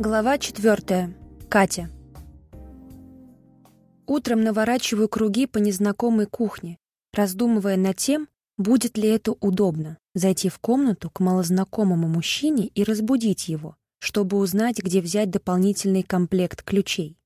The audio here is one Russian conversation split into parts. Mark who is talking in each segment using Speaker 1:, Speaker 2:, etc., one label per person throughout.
Speaker 1: Глава четвертая. Катя. Утром наворачиваю круги по незнакомой кухне, раздумывая над тем, будет ли это удобно — зайти в комнату к малознакомому мужчине и разбудить его, чтобы узнать, где взять дополнительный комплект ключей.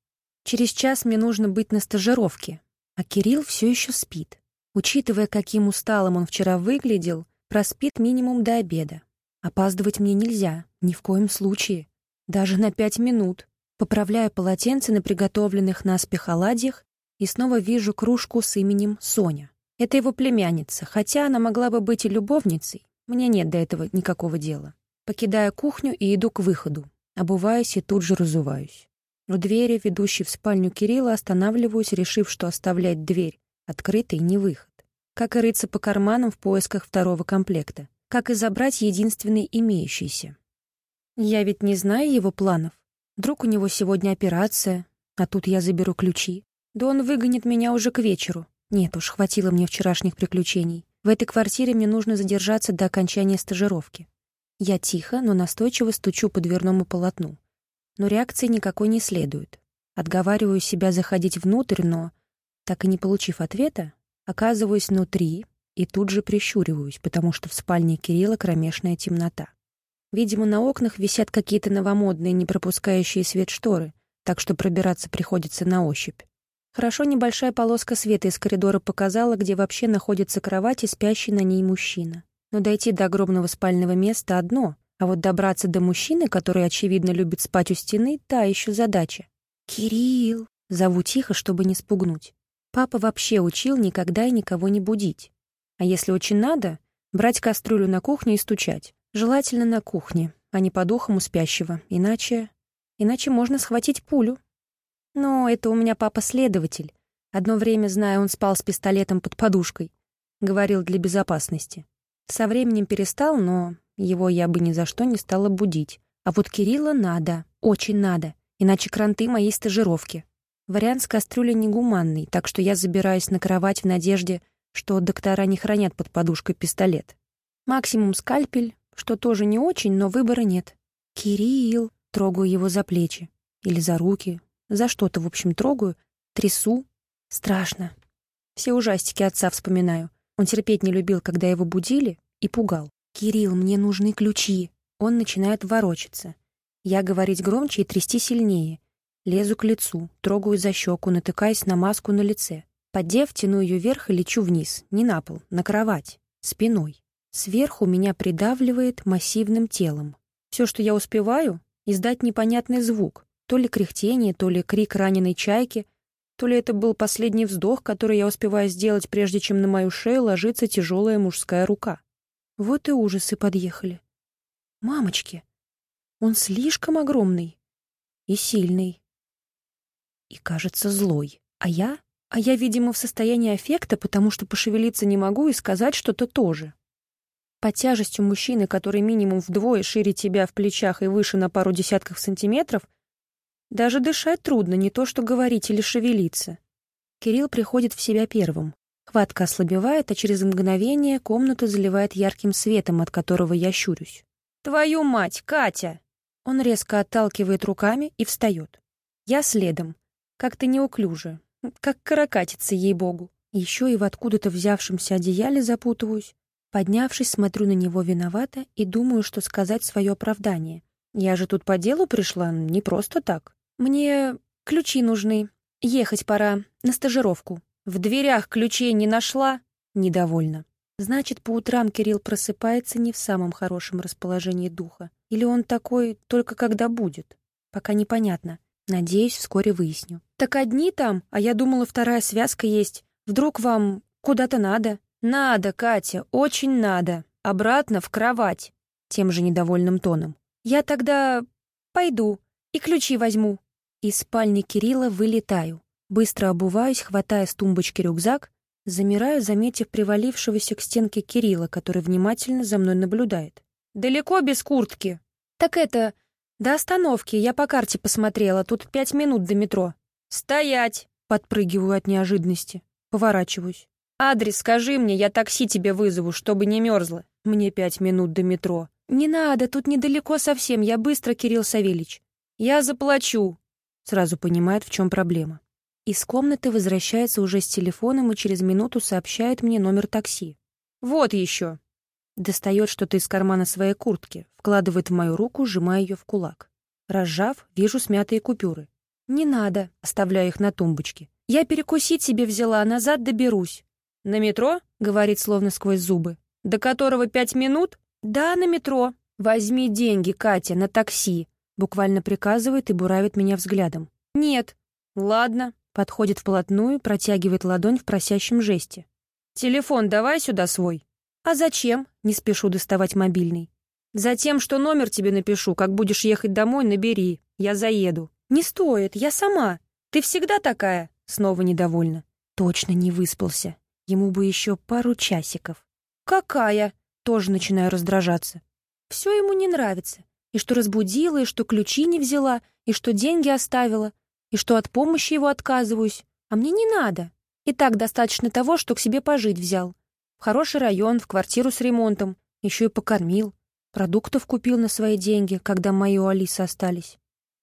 Speaker 1: Через час мне нужно быть на стажировке, а Кирилл все еще спит. Учитывая, каким усталым он вчера выглядел, проспит минимум до обеда. Опаздывать мне нельзя, ни в коем случае. Даже на пять минут. Поправляю полотенце на приготовленных наспех оладьях и снова вижу кружку с именем Соня. Это его племянница, хотя она могла бы быть и любовницей. Мне нет до этого никакого дела. Покидаю кухню и иду к выходу. Обуваюсь и тут же разуваюсь. У двери, ведущей в спальню Кирилла, останавливаюсь, решив, что оставлять дверь открытой не выход. Как и рыться по карманам в поисках второго комплекта. Как и забрать единственный имеющийся. Я ведь не знаю его планов. Вдруг у него сегодня операция, а тут я заберу ключи. Да он выгонит меня уже к вечеру. Нет уж, хватило мне вчерашних приключений. В этой квартире мне нужно задержаться до окончания стажировки. Я тихо, но настойчиво стучу по дверному полотну. Но реакции никакой не следует. Отговариваю себя заходить внутрь, но, так и не получив ответа, оказываюсь внутри и тут же прищуриваюсь, потому что в спальне Кирилла кромешная темнота. Видимо, на окнах висят какие-то новомодные, не пропускающие свет шторы, так что пробираться приходится на ощупь. Хорошо небольшая полоска света из коридора показала, где вообще находится кровать и спящий на ней мужчина. Но дойти до огромного спального места одно, а вот добраться до мужчины, который, очевидно, любит спать у стены, та еще задача. «Кирилл!» — зову тихо, чтобы не спугнуть. Папа вообще учил никогда и никого не будить. А если очень надо, брать кастрюлю на кухню и стучать. Желательно на кухне, а не по духам у спящего, иначе... Иначе можно схватить пулю. Но это у меня папа следователь. Одно время, зная, он спал с пистолетом под подушкой. Говорил для безопасности. Со временем перестал, но его я бы ни за что не стала будить. А вот Кирилла надо, очень надо, иначе кранты моей стажировки. Вариант с кастрюлей негуманный, так что я забираюсь на кровать в надежде, что доктора не хранят под подушкой пистолет. Максимум скальпель, что тоже не очень, но выбора нет. «Кирилл!» — трогаю его за плечи. Или за руки. За что-то, в общем, трогаю. Трясу. Страшно. Все ужастики отца вспоминаю. Он терпеть не любил, когда его будили, и пугал. «Кирилл, мне нужны ключи!» Он начинает ворочаться. Я говорить громче и трясти сильнее. Лезу к лицу, трогаю за щеку, натыкаясь на маску на лице. Поддев, тяну ее вверх и лечу вниз, не на пол, на кровать, спиной. Сверху меня придавливает массивным телом. Все, что я успеваю, издать непонятный звук. То ли кряхтение, то ли крик раненой чайки, то ли это был последний вздох, который я успеваю сделать, прежде чем на мою шею ложится тяжелая мужская рука. Вот и ужасы подъехали. Мамочки, он слишком огромный и сильный. И, кажется, злой. А я? А я, видимо, в состоянии аффекта, потому что пошевелиться не могу и сказать что-то тоже. Под тяжестью мужчины, который минимум вдвое шире тебя в плечах и выше на пару десятков сантиметров, даже дышать трудно, не то что говорить или шевелиться. Кирилл приходит в себя первым. Хватка ослабевает, а через мгновение комнату заливает ярким светом, от которого я щурюсь. «Твою мать, Катя!» Он резко отталкивает руками и встает. Я следом. Как-то неуклюже. Как каракатица, ей-богу. Еще и в откуда-то взявшемся одеяле запутываюсь. Поднявшись, смотрю на него виновато и думаю, что сказать свое оправдание. Я же тут по делу пришла, не просто так. Мне ключи нужны. Ехать пора, на стажировку. В дверях ключей не нашла? Недовольна. Значит, по утрам Кирилл просыпается не в самом хорошем расположении духа. Или он такой только когда будет? Пока непонятно. Надеюсь, вскоре выясню. Так одни там, а я думала, вторая связка есть. Вдруг вам куда-то надо? «Надо, Катя, очень надо. Обратно в кровать», — тем же недовольным тоном. «Я тогда пойду и ключи возьму». Из спальни Кирилла вылетаю. Быстро обуваюсь, хватая с тумбочки рюкзак, замираю, заметив привалившегося к стенке Кирилла, который внимательно за мной наблюдает. «Далеко без куртки?» «Так это... До остановки, я по карте посмотрела, тут пять минут до метро». «Стоять!» — подпрыгиваю от неожиданности. Поворачиваюсь. «Адрес скажи мне, я такси тебе вызову, чтобы не мерзла. Мне пять минут до метро». «Не надо, тут недалеко совсем, я быстро, Кирилл Савельич». «Я заплачу», — сразу понимает, в чем проблема. Из комнаты возвращается уже с телефоном и через минуту сообщает мне номер такси. «Вот еще!» Достает что-то из кармана своей куртки, вкладывает в мою руку, сжимая ее в кулак. Разжав, вижу смятые купюры. «Не надо», — оставляю их на тумбочке. «Я перекусить себе взяла, а назад доберусь». «На метро?» — говорит словно сквозь зубы. «До которого пять минут?» «Да, на метро». «Возьми деньги, Катя, на такси», — буквально приказывает и буравит меня взглядом. «Нет». «Ладно», — подходит вплотную, протягивает ладонь в просящем жесте. «Телефон давай сюда свой». «А зачем?» — не спешу доставать мобильный. «Затем, что номер тебе напишу, как будешь ехать домой, набери. Я заеду». «Не стоит, я сама. Ты всегда такая?» Снова недовольна. Точно не выспался. Ему бы еще пару часиков. «Какая?» Тоже начинаю раздражаться. Все ему не нравится. И что разбудила, и что ключи не взяла, и что деньги оставила, и что от помощи его отказываюсь. А мне не надо. И так достаточно того, что к себе пожить взял. В хороший район, в квартиру с ремонтом. Еще и покормил. Продуктов купил на свои деньги, когда мои у Алисы остались.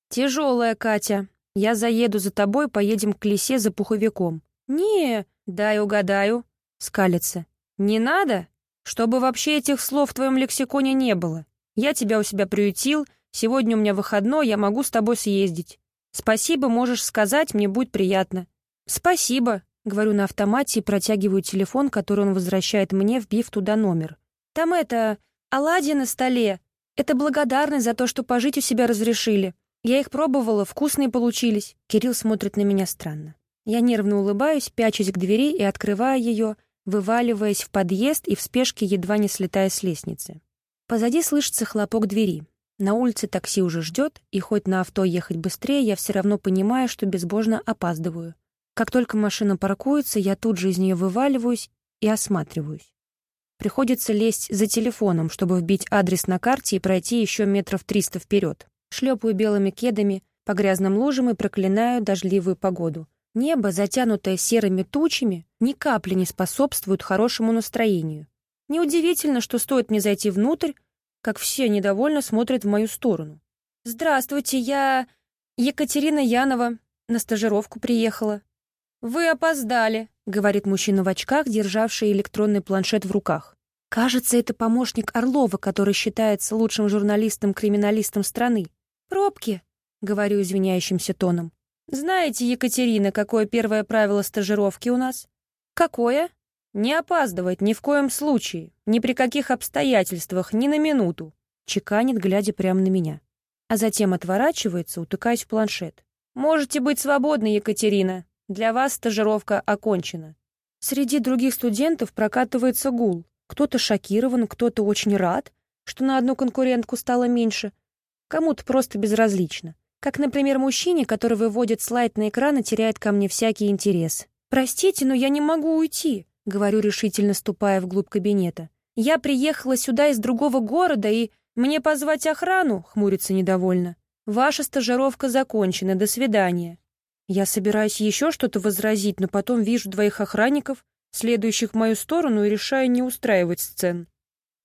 Speaker 1: «Тяжелая, Катя. Я заеду за тобой, поедем к лесе за пуховиком». «Не, дай угадаю», — скалится. «Не надо?» Чтобы вообще этих слов в твоем лексиконе не было. Я тебя у себя приютил, сегодня у меня выходной, я могу с тобой съездить. Спасибо можешь сказать, мне будет приятно. Спасибо, говорю на автомате и протягиваю телефон, который он возвращает мне, вбив туда номер. Там это, оладьи на столе. Это благодарность за то, что пожить у себя разрешили. Я их пробовала, вкусные получились. Кирилл смотрит на меня странно. Я нервно улыбаюсь, пячусь к двери и открываю ее, вываливаясь в подъезд и в спешке едва не слетая с лестницы. Позади слышится хлопок двери. На улице такси уже ждет, и хоть на авто ехать быстрее, я все равно понимаю, что безбожно опаздываю. Как только машина паркуется, я тут же из нее вываливаюсь и осматриваюсь. Приходится лезть за телефоном, чтобы вбить адрес на карте и пройти еще метров триста вперед. Шлепаю белыми кедами по грязным лужам и проклинаю дождливую погоду. Небо, затянутое серыми тучами, ни капли не способствует хорошему настроению. Неудивительно, что стоит мне зайти внутрь, как все недовольно смотрят в мою сторону. «Здравствуйте, я Екатерина Янова. На стажировку приехала». «Вы опоздали», — говорит мужчина в очках, державший электронный планшет в руках. Кажется, это помощник Орлова, который считается лучшим журналистом-криминалистом страны. «Пробки», — говорю извиняющимся тоном. Знаете, Екатерина, какое первое правило стажировки у нас? Какое? Не опаздывать ни в коем случае, ни при каких обстоятельствах, ни на минуту. Чеканит, глядя прямо на меня. А затем отворачивается, утыкаясь в планшет. Можете быть свободны, Екатерина. Для вас стажировка окончена. Среди других студентов прокатывается гул. Кто-то шокирован, кто-то очень рад, что на одну конкурентку стало меньше. Кому-то просто безразлично. Как, например, мужчине, который выводит слайд на экран и теряет ко мне всякий интерес. «Простите, но я не могу уйти», — говорю решительно, ступая вглубь кабинета. «Я приехала сюда из другого города, и мне позвать охрану?» — хмурится недовольно. «Ваша стажировка закончена, до свидания». Я собираюсь еще что-то возразить, но потом вижу двоих охранников, следующих в мою сторону, и решаю не устраивать сцен.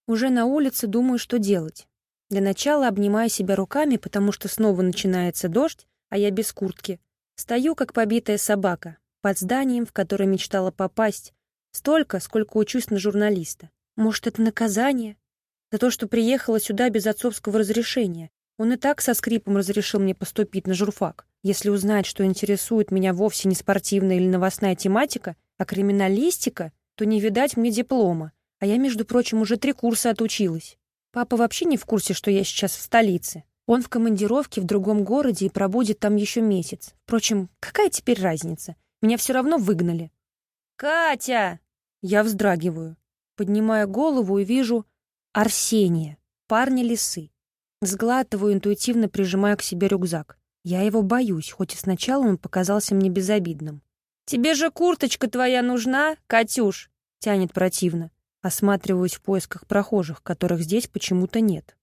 Speaker 1: Уже на улице думаю, что делать. Для начала обнимаю себя руками, потому что снова начинается дождь, а я без куртки. Стою, как побитая собака, под зданием, в которое мечтала попасть, столько, сколько учусь на журналиста. Может, это наказание? За то, что приехала сюда без отцовского разрешения. Он и так со скрипом разрешил мне поступить на журфак. Если узнать, что интересует меня вовсе не спортивная или новостная тематика, а криминалистика, то не видать мне диплома. А я, между прочим, уже три курса отучилась. Папа вообще не в курсе, что я сейчас в столице. Он в командировке в другом городе и пробудет там еще месяц. Впрочем, какая теперь разница? Меня все равно выгнали. «Катя!» Я вздрагиваю. Поднимаю голову и вижу Арсения, парня лисы. Сглатываю, интуитивно прижимая к себе рюкзак. Я его боюсь, хоть и сначала он показался мне безобидным. «Тебе же курточка твоя нужна, Катюш!» — тянет противно. Осматриваюсь в поисках прохожих, которых здесь почему-то нет.